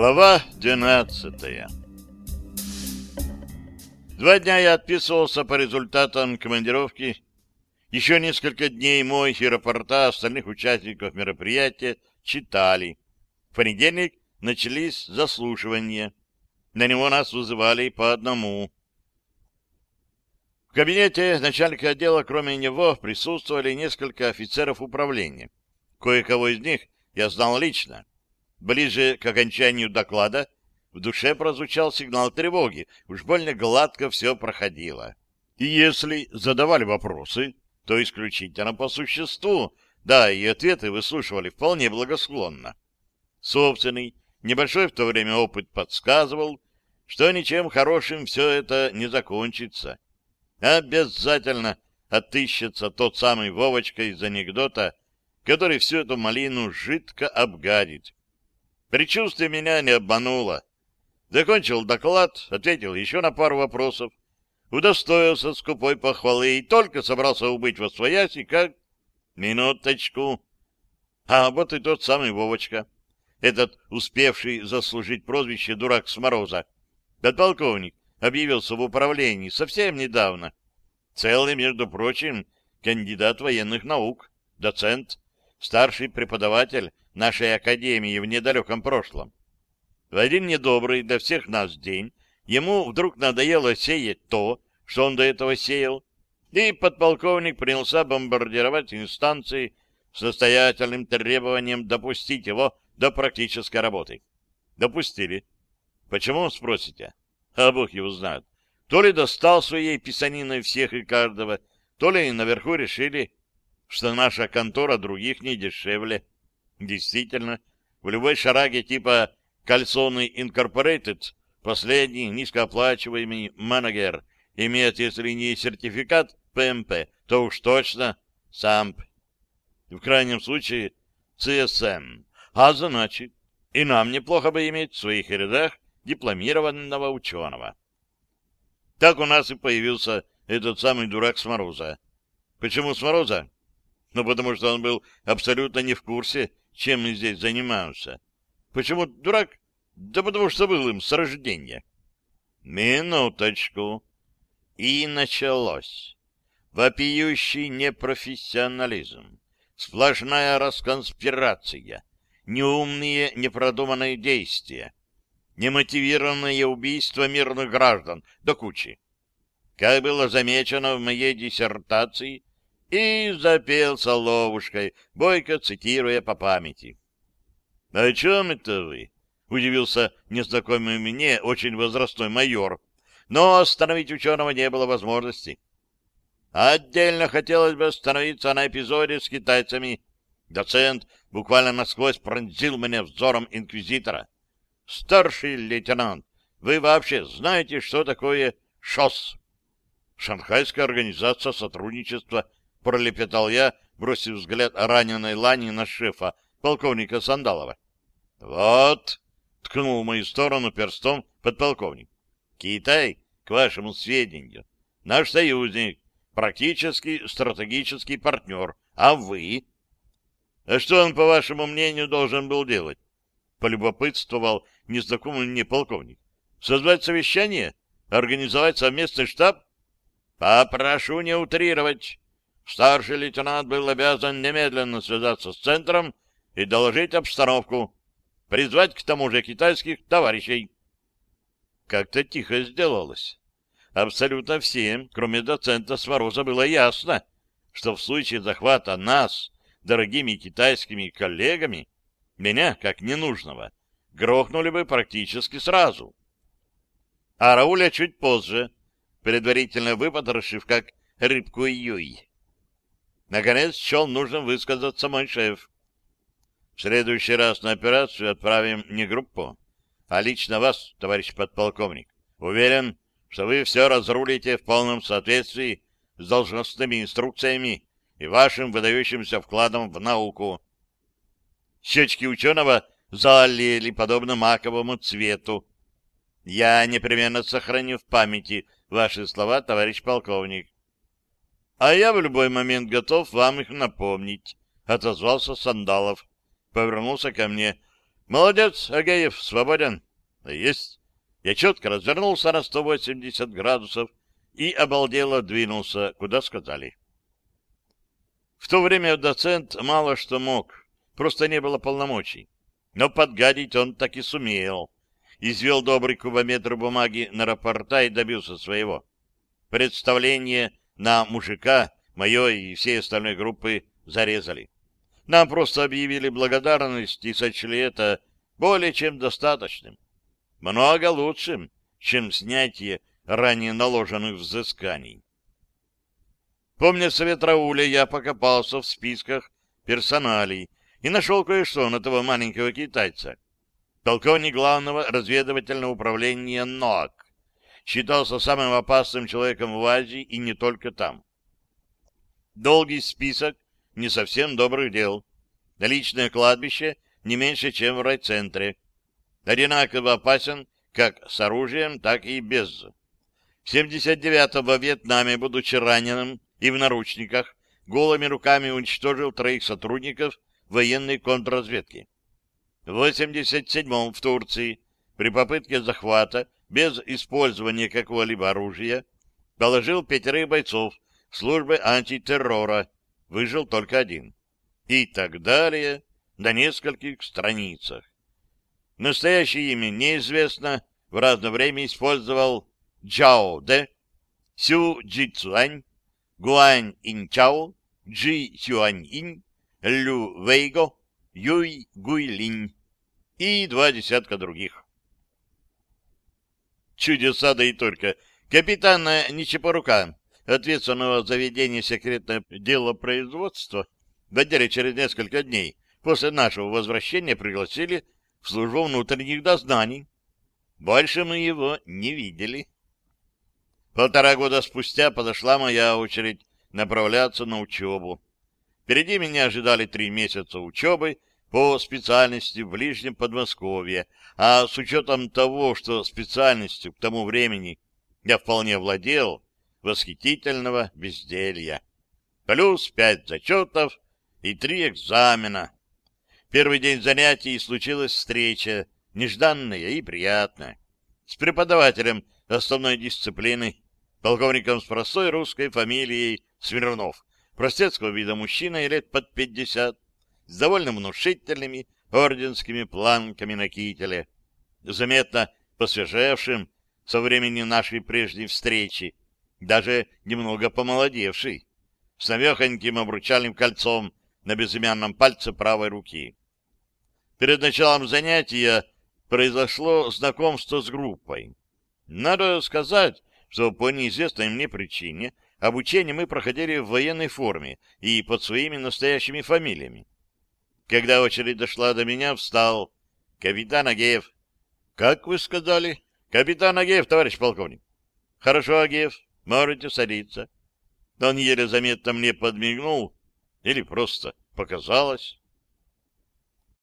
Глава 12 Два дня я отписывался по результатам командировки. Еще несколько дней мой и рапорта остальных участников мероприятия читали. В понедельник начались заслушивания. На него нас вызывали по одному. В кабинете начальника отдела, кроме него, присутствовали несколько офицеров управления. Кое-кого из них я знал лично. Ближе к окончанию доклада в душе прозвучал сигнал тревоги. Уж больно гладко все проходило. И если задавали вопросы, то исключительно по существу, да, и ответы выслушивали вполне благосклонно. Собственный, небольшой в то время опыт подсказывал, что ничем хорошим все это не закончится. Обязательно отыщется тот самый Вовочка из анекдота, который всю эту малину жидко обгадит. Предчувствие меня не обмануло. Закончил доклад, ответил еще на пару вопросов, удостоился скупой похвалы и только собрался убыть во свояси, как... Минуточку. А вот и тот самый Вовочка, этот успевший заслужить прозвище «дурак с мороза». Подполковник объявился в управлении совсем недавно. Целый, между прочим, кандидат военных наук, доцент, старший преподаватель нашей академии в недалеком прошлом. В один недобрый для всех нас день ему вдруг надоело сеять то, что он до этого сеял, и подполковник принялся бомбардировать инстанции с настоятельным требованием допустить его до практической работы. Допустили. Почему, спросите? А бог его знает. То ли достал своей писаниной всех и каждого, то ли наверху решили, что наша контора других не дешевле. Действительно, в любой шараге типа Кальсоны Инкорпорейтед последний низкооплачиваемый менеджер имеет, если не сертификат ПМП, то уж точно САМП. В крайнем случае ЦСМ. А значит, и нам неплохо бы иметь в своих рядах дипломированного ученого. Так у нас и появился этот самый дурак с Мороза. Почему с Мороза? Ну, потому что он был абсолютно не в курсе, чем мы здесь занимаемся. Почему дурак? Да потому что был им с рождения. Минуточку. И началось. Вопиющий непрофессионализм, сплошная расконспирация, неумные, непродуманные действия, немотивированное убийство мирных граждан до кучи. Как было замечено в моей диссертации, и запел соловушкой, бойко цитируя по памяти. — О чем это вы? — удивился незнакомый мне очень возрастной майор, но остановить ученого не было возможности. Отдельно хотелось бы остановиться на эпизоде с китайцами. Доцент буквально насквозь пронзил меня взором инквизитора. Старший лейтенант, вы вообще знаете, что такое ШОС? Шанхайская организация сотрудничества, пролепетал я, бросив взгляд раненой лани на шефа, полковника Сандалова. Вот, ткнул в мою сторону перстом подполковник. Китай, к вашему сведению, наш союзник, практически стратегический партнер. А вы? А что он, по вашему мнению, должен был делать? Полюбопытствовал незнакомый мне полковник. Созвать совещание? Организовать совместный штаб? Попрошу не утрировать. Старший лейтенант был обязан немедленно связаться с центром и доложить обстановку, призвать к тому же китайских товарищей. Как-то тихо сделалось. Абсолютно всем, кроме доцента Свароза, было ясно, что в случае захвата нас, дорогими китайскими коллегами, меня, как ненужного, грохнули бы практически сразу. А Рауля чуть позже, предварительно выпотрошив, как рыбку юй. Наконец, счел нужным высказаться мой шеф. В следующий раз на операцию отправим не группу, а лично вас, товарищ подполковник. Уверен, что вы все разрулите в полном соответствии с должностными инструкциями и вашим выдающимся вкладом в науку. Щечки ученого залили подобно маковому цвету. Я непременно сохраню в памяти ваши слова, товарищ полковник. А я в любой момент готов вам их напомнить, — отозвался Сандалов. Повернулся ко мне. Молодец, Агеев, свободен. Есть. Я четко развернулся на 180 градусов и обалдело двинулся, куда сказали. В то время доцент мало что мог, просто не было полномочий. Но подгадить он так и сумел. Извел добрый кубометр бумаги на рапорта и добился своего. Представление на мужика мое и всей остальной группы зарезали. Нам просто объявили благодарность и сочли это более чем достаточным. Много лучшим, чем снятие ранее наложенных взысканий. Помня совет Рауля, я покопался в списках персоналей и нашел кое-что на того маленького китайца. Полковник главного разведывательного управления НОАК. Считался самым опасным человеком в Азии и не только там. Долгий список не совсем добрых дел. Личное кладбище не меньше, чем в райцентре. Одинаково опасен как с оружием, так и без. В 79-м во Вьетнаме, будучи раненым и в наручниках, голыми руками уничтожил троих сотрудников военной контрразведки. В 87-м в Турции при попытке захвата без использования какого-либо оружия положил пятерых бойцов службы антитеррора, выжил только один. И так далее на нескольких страницах. Настоящее имя неизвестно, в разное время использовал Джао Дэ, Сю Джи Цуань, Гуань Инчао, Джи Сюань Инь, Лю Вейго, Юй Гуй Линь и два десятка других. Чудеса да и только. Капитана Ничепорука ответственного за ведение секретного дела производства, в отделе через несколько дней после нашего возвращения пригласили в службу внутренних дознаний. Больше мы его не видели. Полтора года спустя подошла моя очередь направляться на учебу. Впереди меня ожидали три месяца учебы по специальности в Ближнем Подмосковье, а с учетом того, что специальностью к тому времени я вполне владел, восхитительного безделья. Плюс пять зачетов и три экзамена. Первый день занятий случилась встреча, нежданная и приятная, с преподавателем основной дисциплины, полковником с простой русской фамилией Смирнов, простецкого вида мужчина лет под пятьдесят, с довольно внушительными орденскими планками на кителе, заметно посвежевшим со времени нашей прежней встречи, даже немного помолодевший, с навехоньким обручальным кольцом на безымянном пальце правой руки. Перед началом занятия произошло знакомство с группой. Надо сказать, что по неизвестной мне причине обучение мы проходили в военной форме и под своими настоящими фамилиями. Когда очередь дошла до меня, встал капитан Агеев. — Как вы сказали? — Капитан Агеев, товарищ полковник. — Хорошо, Агеев. Можете садиться. Он еле заметно мне подмигнул, или просто показалось.